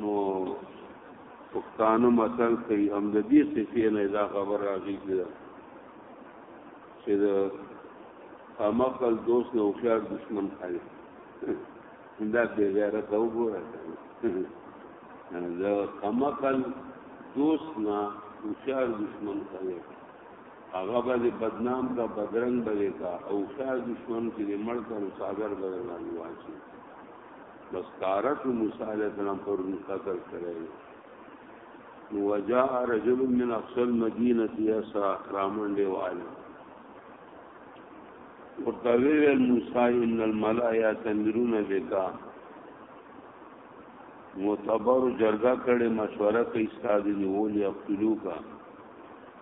نو پښتانه مثال کوي هم د دې صفې نه دا خبر راغی چې د امقل دوست نه هوښیار دشمن خالي دا بې غیرت او ګوره دا امقل دوست نه هوښیار دشمن خالي هغه به دې بدنام کا بدرنګ به دې کا او شاه دشمن چې دې مړ کړو ساګر به نه واچي بس کارت موسی علیہ السلام پر قتل کړی نو وجاء رجل من اقصى المدينه يسا رامن دی والي ورته ویل موسی ان الملائ یتمرون بک متبر جرګه کړي مشوره کوي استاد نیول یقتلوکا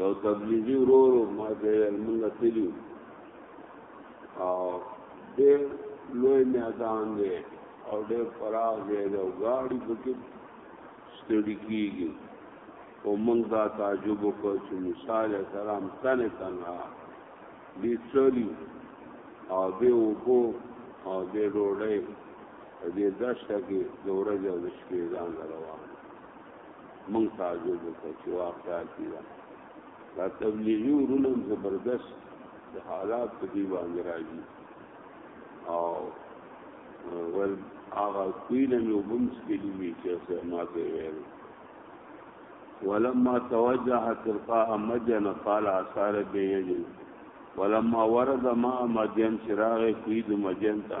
یو تبلیغي ورور ما دې موږ تلو او دې لوی میدان دی او دې پراغ دی او غاړي پکې ستړي کیږي او موږ دا تعجب وکړ چې موسی علی السلام تنه تنها دې چلی او دې وګو او دې ډوړې دې دشت کې د ورځې او شپې ځان روان مونږ تعجب وکړو چې واقعا کی دا دا تبلیغي ورونه زبردست د حالات په دی باندې راځي او ول هغه کوینه نو بم سپیلی وی چې ما ته ویل ولما توجه تلقاء مدين قال اثار بيجن ولما ورد ما مدين شراغ کوي د مدين ته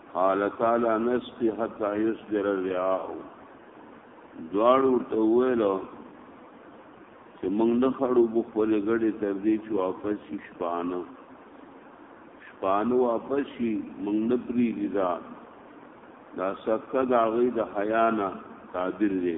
قال تعالی نسقي حتى يصدر الرعاء دواړو ته ویل چې موږ نه خړو بو خپل غړي تر دې چې واپس شي شپانه شپانه واپس شي موږ نه پریږي دا دا سکه دا غي د حیانا تعبیر دی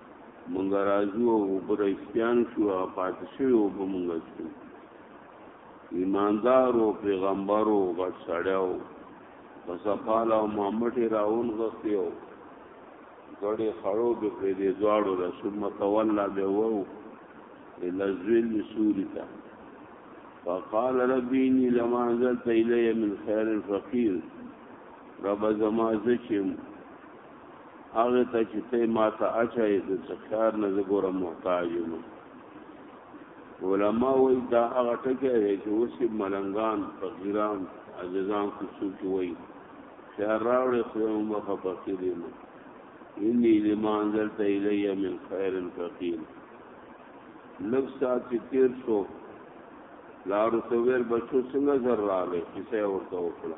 مونږ راځو او اوبه رسپیان شو او پاتې شوي اوبه مونږ څکو ایماندار او پیغمبر او غټ سړی او پسخال او محمد راون غستی او ګړې خړو به پرې دې دواړو له ثم تولا به وو الى ذل سورتا فقال ربي اني لما انزلت الي من خير فقير رب زما زچم هغه ته چې ته ما ته اچای د څخار نه زګوره محتاج یم علما وای دا هغه ټکی دی چې اوس ملنګان فقیران عزیزان کو څوک وای خیر راوړې خو موږ فقیر یم انی لما انزلت الی من خیر فقیر لږ ساعت چې تیر شو لارو ته ویل بچو څنګه زر راغی کیسه ورته وکړه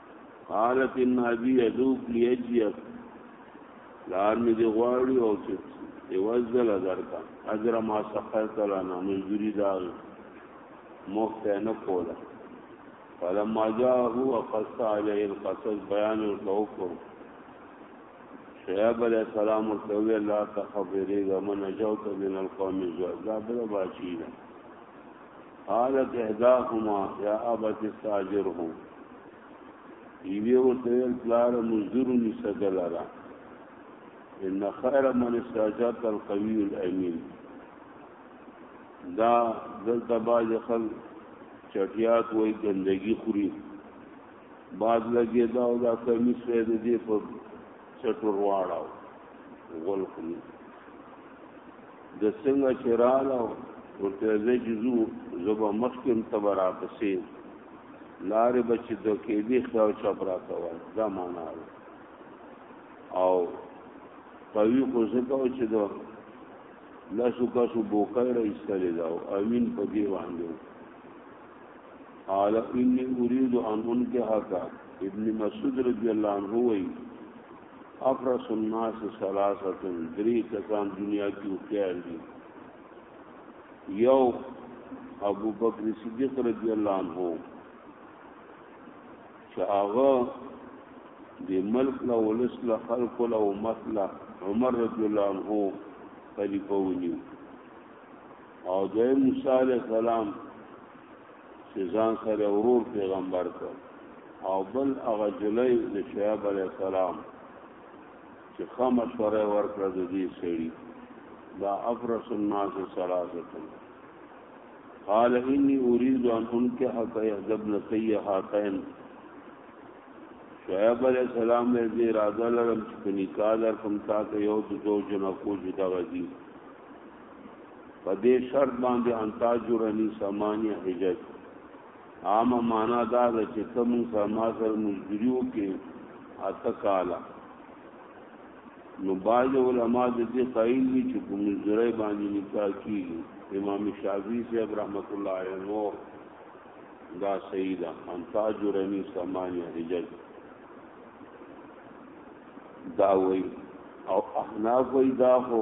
قالت ان ابي يدوب ليجيك لار مې دی غواړي او چې ایوازل اجر کا اجر ما سخرت لنا مزدوری دا مفت نه کوله فلما جاء هو قص عليه القصص بيان التوكل شعیب علیہ السلام ورته ویل لا تخبرې غمن جوت من القوم زو دا بل باشي قالت احداهما يا ابت استاجره یوی ورته ویل پلار مزدور نسا دلرا ان خیر من استاجرت القوی الامین دا دلته باج خل چټیات وای ګندګي خوري باد لګېده او دا کمیس به د دې په چټو رواړاو غول کړي د څنګه چې رااله ورته زه جزو زبا مخکم تبرا پسې لارې بچ د کې دې خو چا پراته و دا معنا او قوی خو زکه او چې دا لاسو کاسو بوکای را ایستلې دا امین په دې باندې قال اني اريد ان انكحك ابن مسعود رضی الله عنه وی افرس الناس ثلاثه دری کسان دنیا کې خیر دي یو ابو بکر صدیق رضی الله عنه چې هغه د ملک له ولس له خلق له امت له عمر رضی الله عنه خلیفہ ونیو او د موسی علی السلام چې ځان سره ورور پیغمبر کړ او بل هغه جلای د شعیب علی السلام چې خامه سره ورکړه د دې سړي دا افرس الناس ثلاثه قال اني اريد ان انكحك احدى ابنتي هاتين شعیب علیہ السلام نے دې اراده لرم چې نکاح در کوم تا ته یو د دوه جنکو جدا غږی په دې شرط باندې انتا جورنی سمانیه حجت عام معنا دا ده چې ته مون سما سره مزدوری وکې اته کاله نو باج علماء د دې قائل دي چې په مزدوری باندې نکاح کیږي امام شافعی صاحب رحمت الله علیه نور دا صحیح ده انتا جورنی سمانیه حجت دا وای او احناف وای دا هو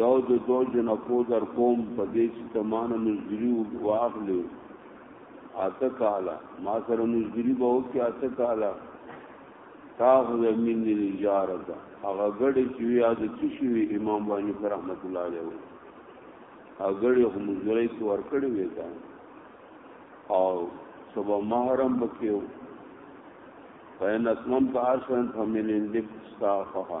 یو د دو جنکو در کوم په دې چې ته ما نه مزدوري واخلې اته کاله ما سره مزدوري به وکړې اته کاله تاخذ من الاجاره هغه غړي چې یا د څه شي امام باندې رحمت الله علیه هغه غړي هم زړه کې ور کړی وې تا او سبا محرم بکیو فین اسلم تعاشن فمن اندب استافها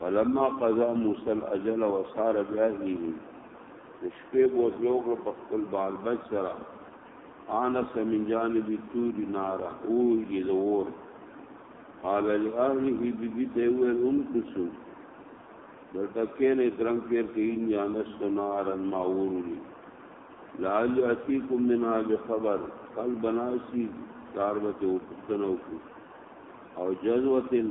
فلما قضا موسی الاجل وسار بیاهی د شپې بوتلو کړ په خپل بال بچ سره انا سمن جانب تور نارا او یې زور قال لاهله بی بی ته ویل ان کوسو دلته کې نه درنګ پیر کې ان یا نشو نارن ما ورولي لعل اتیکم منها بخبر قل بناسی داروته وکړو او جزوتن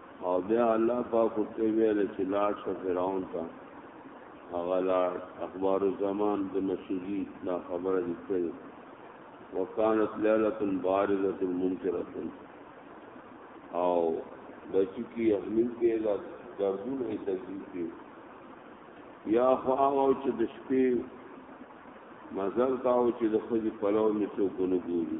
او بیا الله پاک ته ویل چې لاړ شه فرعون ته هغه لاړ اخبار الزمان د مسجدي دا خبره دي کړې وکانت ليله بارزه منکره او بچی کی احمل کې لا دردونه تجزیه کې یا خو هغه چې د شپې مزل کاو چې د خځې پلو می څوک نه ګوري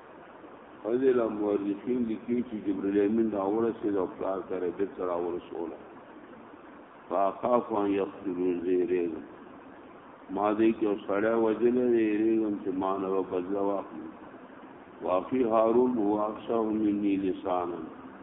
هذه لا مورخین لیکي چې جبرئیل امین راورسید او پلار کرے د تر راورسوله فاخاف ان یقتلو زیرین ما دې کې او سړی وجل زیرین چې ما نه بدلا واخلي واقعي هارون هو اکثر مني لسانا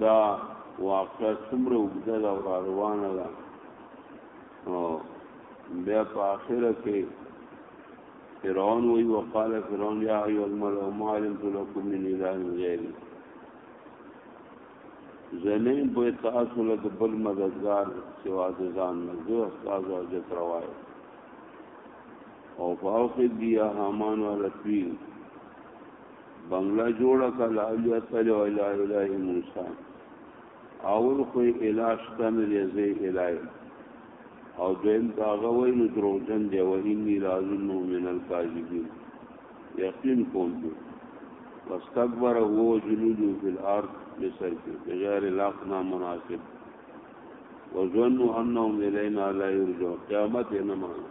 دا واقعا څومره اوږده ده او را روانه ده او بیا په آخره کې فرعون وی وقال فرعون یا ایو الملأ ما علمت لكم من اله غیری زمین به تاسو له بل مددگار سوا د ځان نه زه استاد او جت روای او فاوق دی هامان ولتویل بنگلا جوړه کله علي اتل او اله اله موسی اول خو علاج تن ریزه الای او دویم داغه وای نو دروغجن دی و انی لازم من الکاذبین یقین کوم دی واستكبر هو جنود فی الارض بسر کې بغیر لاق نا مناسب وظنوا انهم الینا لا یرجعون قیامت نه مانه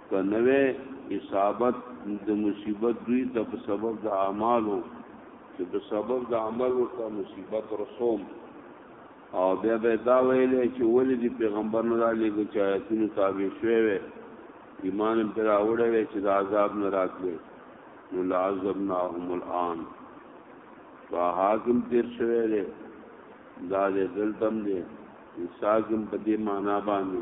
که نه وی اصابت د مصیبت دوی ته په سبب د اعمالو چې په سبب د عمل ورته مصیبت رسوم او بیا به دا ویلې چې ولې دی پیغمبر نه را لېږي چې آیتونو تابع شوی وي ایمان پر راوړی وي چې د عذاب نه راتلې نو لعذبناهم الان فحاکم تیر شوی دی دا دې دلتم دی انساکم په دې معنا باندې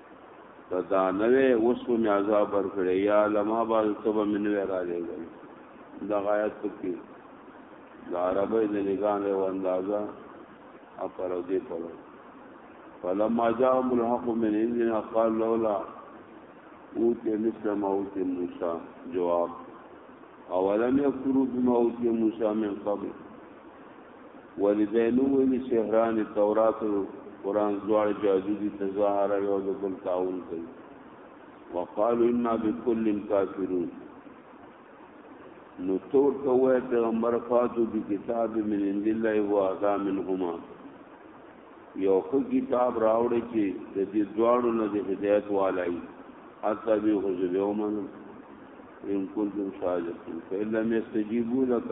دا نه وې اوس په عذاب ورکړې یا لما باز توبه منوې را لېږل دا غایت پکې د عربی د نگاه له اندازا اپر دې پړو فلما جاء الحق من عندنا قال لولا اوتی مثل ما اوتی موسی جواب اولم یکفروا بما اوتی موسی من قبل ولی دی نو ویلی سحران تورات او قران دواړه جادو دي تظاهر یو د بل تعاون کوي وقالو انا بكل کافرون نو تور ته وای پیغمبر فاتو دی کتاب من عند الله و اعظم منهما یو خو کتاب راوړی چې د دې دواړو نه د هدایت والای حتی به خو زه ومنم ان كنتم صادقين فإن لم يستجيبوا لك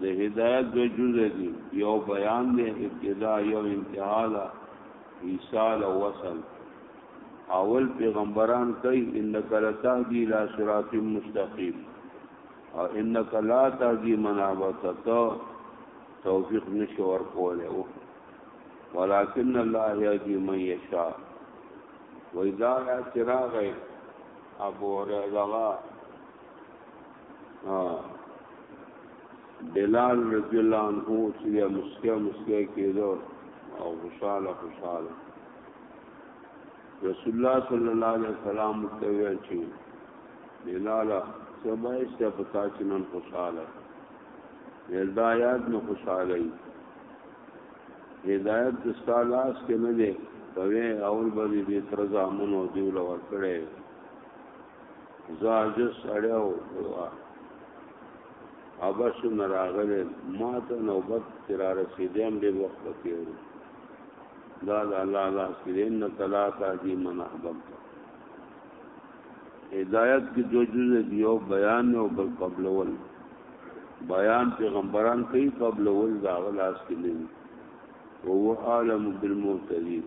د هدایت د جزء دی یو بیان دی ابتدا یو انتها ده ایصال او وصل اول پیغمبران کوي انک لتهدی لا صراط مستقیم او انک لا تهدی من احببت توفیق نشو ور کوله ولكن الله يهدي من يشاء واذا اعتراغ ابو رضا بلال رضی الله عنه چې یا مسکیا مسکیا کېدو او خوشاله خوشاله رسول الله صلی الله علیه وسلم ته ویل چې بلال سبا یې پتا چې نن خوشاله یلدا یاد نو خوشاله ای هدایت د ستالاس کې نه دی کوي اول باندې دې تر ځامن او دیول ور کړې زاج سړیو دوا ابشو نراغله ما ته نوبت تیرا رسیدم ډیر وخت پکې و دا لا لا لا سرین کلا تا دی من احبب هدایت کې دو جز دی او بیان او بل قبل ول بیان پیغمبران کوي قبل ول دا غلاس کې نه وو عالم بالمعتدین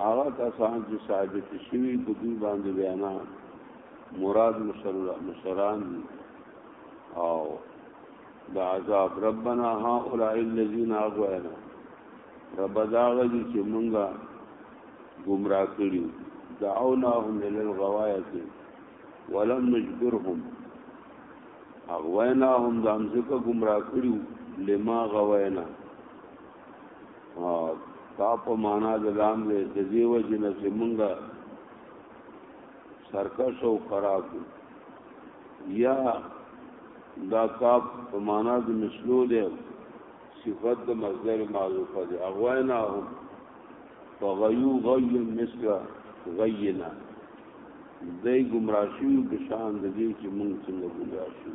هغه کسان چې ثابت شوی په دوی باندې وینا مراد مشران دي او دا عذاب ربنا ها اولئ الذین اغوینا رب دا غدي چې مونږه گمراه کړیو دعوناهم الى الغوايه ولم نجبرهم اغویناهم د امزکه گمراه کړیو لما غوینا دا په معنا د لام دی د دې وجه نه چې مونږه سرکش او خراب یا دا کاپ په معنا د مثلو دی صفت د مصدر معروفه دی اغوینا هم فغیو غی مثل غینا دای گمراشی بشان د دې چې مونږ څنګه گمراشی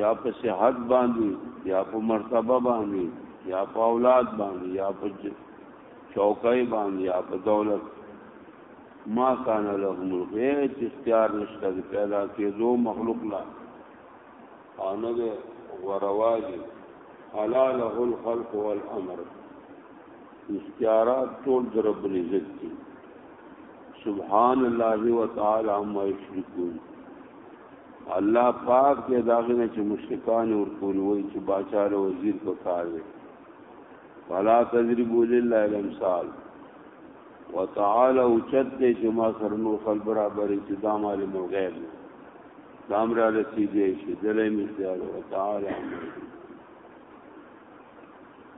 یا په صحت باندې یا په مرتبه باندې یا په اولاد باندې یا په چوکۍ باندې یا په دولت ما کان له ملک هیڅ اختیار نشته پیدا کېدو مخلوق لا او نه دی ورواجی الا له الخلق والامر اختیارات ټول در رب العزت دي سبحان الله وتعالى عما يشركون الله پاک دې داغه نه چې مشرکان ورکول وای چې باچا له وزیر په کار دی ولا تجربوا لله الامثال وتعالى اوچت دې چې ما سره نور خل برابر چې دا مال مو غیر دی دام را رسی دی شي دلې مثال وتعالى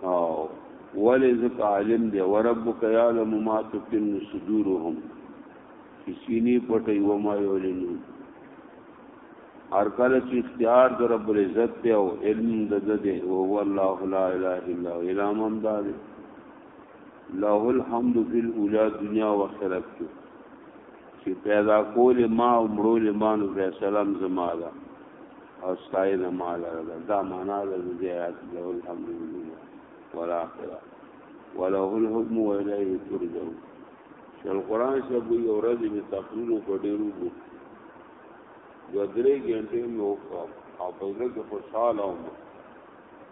او ولې ځکه عالم دی وربک یعلم ما تکن صدورهم سینې پټي و ما یولینو هر کله چې اختیار د رب العزت ته او علم د دې او هو الله لا اله الا هو الام امداد له الحمد فی الاولى دنیا و آخرت کې چې پیدا کول ما او مړو له ما نو فیصلم زما ده او ستاینه ما لره دا معنا د دې آیات له الحمد لله ولا اخره وله الحكم واليه ترجعون القرآن صاحب وی اورځي می تقریر په ډیرو وو دوه درې غنټې مې وکړ او په دې کې خوشاله وم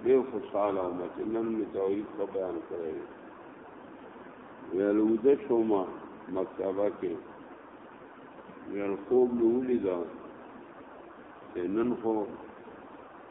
ډېر خوشاله وم چې نن مې توحید په بیان کړی ویل وځه شوم مکتبه کې ویل خوب مې ولیدا چې نن خو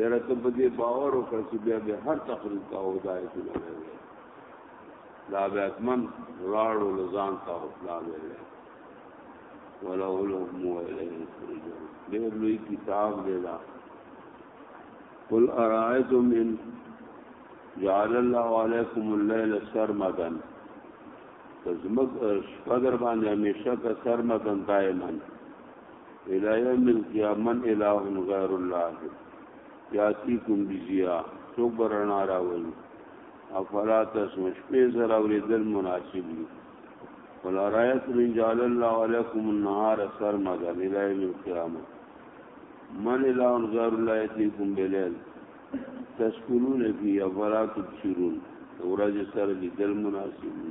یاره ته په دې باور وکړه چې بیا به هر تقریر ته هدایت لري دا به اتمن راړو لزان ته خپل لري ولا ولهم ولا ډېر لوی کتاب دی دا قل ارائیتم ان جعل الله علیکم الليل سرمدا تزمک شپدر باندې همیشه کا سرمدن دایمن الى يوم القيامه من اله غير الله ياتيكم بزيا څوک برنا راوي افلا تسمع شپې زرا ورېدل مناسب دي ولا رايت من جعل الله عليكم النهار سرمدا الى يوم القيامه من اله غير الله ياتيكم بليل تسكنون فيه افلا تبصرون ورځ سره لیدل مناسب دي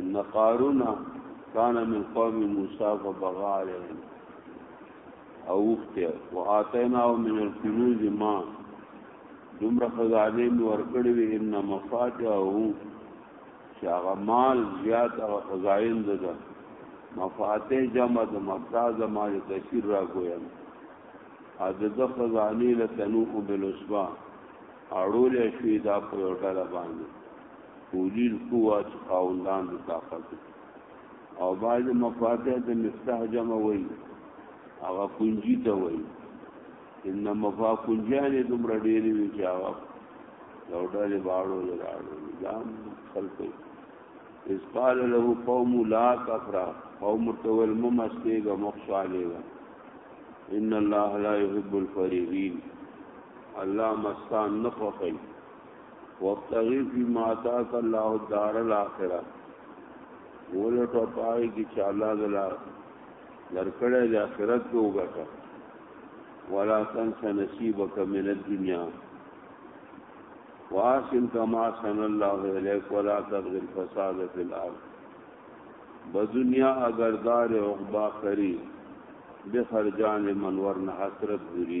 ان قارون کان من قوم موسی فبغى عليهم او وخته واتینا من الكنوز ما دومره خزانه می ورکړې وي ان مفاتحه چې هغه مال زیات هغه خزائن ده مفاتح جمع د مفتا زما د تشیر را ګویم ا د د خزانی له تنوع بالعصبه اړول شي دا په یو ډله باندې اولی القوه چې خاوندان د طاقت او بعض مفاتيح د مفتاح جمع وای هغه کنجی ته وای ان مفا کنجانې دومره ډېرې وي چې هغه یو ډلې باړو لراړو دا خلکو اس قال له قوم لا تفرا قوم تول ممستېګه مخصالېګه ان الله لا يحب الفريقين الله مستان نخوخي وابتغي فيما آتاك الله الدار الاخره ولټو پای کی چې الله دلا درکړې د آخرت کې وګټه ولا تنس نصيبك من الدنيا واسن كما سن الله اليك ولا تبغ الفساد في الارض بدنیا اگردار عقبا خری بخر جان منور نه حسرت ذری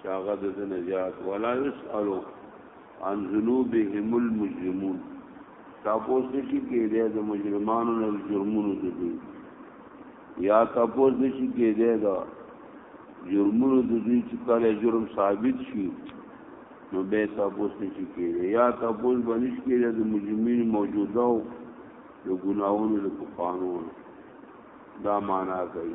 چې هغه د دې نجات ولا يسالو عن ذنوبهم المجرمون تاسو نشي کېدای د مجرمانو نه جرمونو د دوی یا تاسو نشي کېدای دا جرمونو د دوی چې کله جرم ثابت شي نو به تاسو نشي کېدای یا تاسو بنش کېدای د مجرمین موجوده او د ګناونو د قانون دا معنا کوي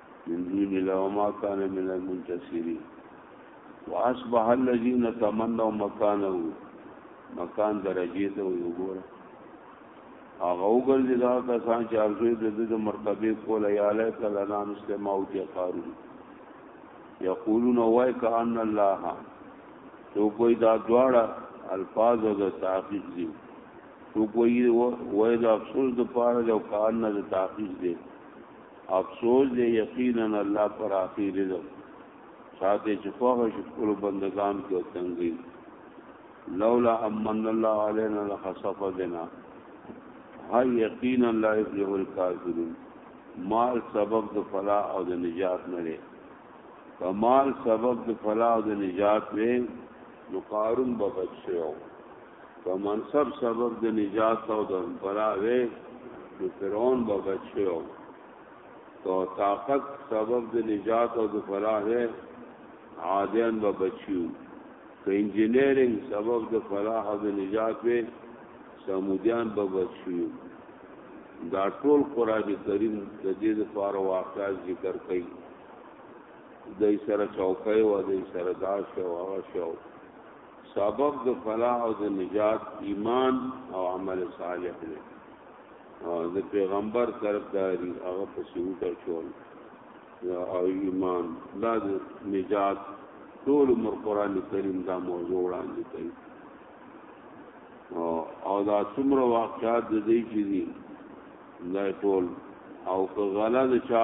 من دون الله وما كان من المنتصرين واصبح الذين تمنوا مكانه مکان درجه ته وګوره هغه وګرځي دا کسان چې ارزو د د مرتبه کول یاله کله نه مسلم او چې قارون یقولون وای کان الله تو کوئی دا دواړه الفاظ د تحقیق دي تو کوئی وای دا افسوس د پاره د کان نه د تحقیق دي افسوس دې یقینا الله پر اخی رزق ساته چې خوغه شکر بندگان کې تنګي لولا امن الله علينا لخسف بنا هاي یقینا لا يفلح الكافرون مال سبب د فلا او د نجات نه لري کمال سبب د فلا او د نجات لري نو قارون به بچ شو په منصب سبب د نجات او د براوي نو فرعون به بچ شو تو طاقت سبب د نجات او د براوي عادیان به بچیو که انجینیرینګ سبب د فلاح او د نجات وي سمودیان به بچیو دا ټول قران کریم د دې لپاره واقعا ذکر کوي دای سره چوکۍ و دای سره دا شو هغه شو سبب د فلاح او د نجات ایمان او عمل صالح دی او د پیغمبر طرفداري هغه په سیوټ چول او ایمان دا د نجات ټول عمر قران کریم دا موضوع وړاندې کوي او دا څومره واقعات د دې چې دي دا ټول او که غلا د چا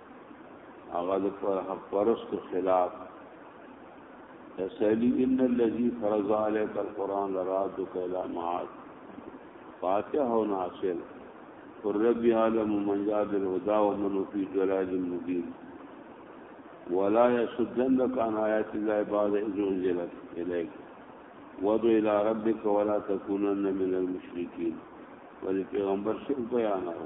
هغه د حق پرست خلاف تسلی ان الذي فرض عليك القران لرادك الى معاد فاتح او ناصر رب عالم من جاء بالهدى ومن في ضلال مبين ولا يصدنك عن آيات الله بعد إذ أنزلت إليك ودو الى ربك ولا تكونن من المشرکین ولی پیغمبر شرک بیاناو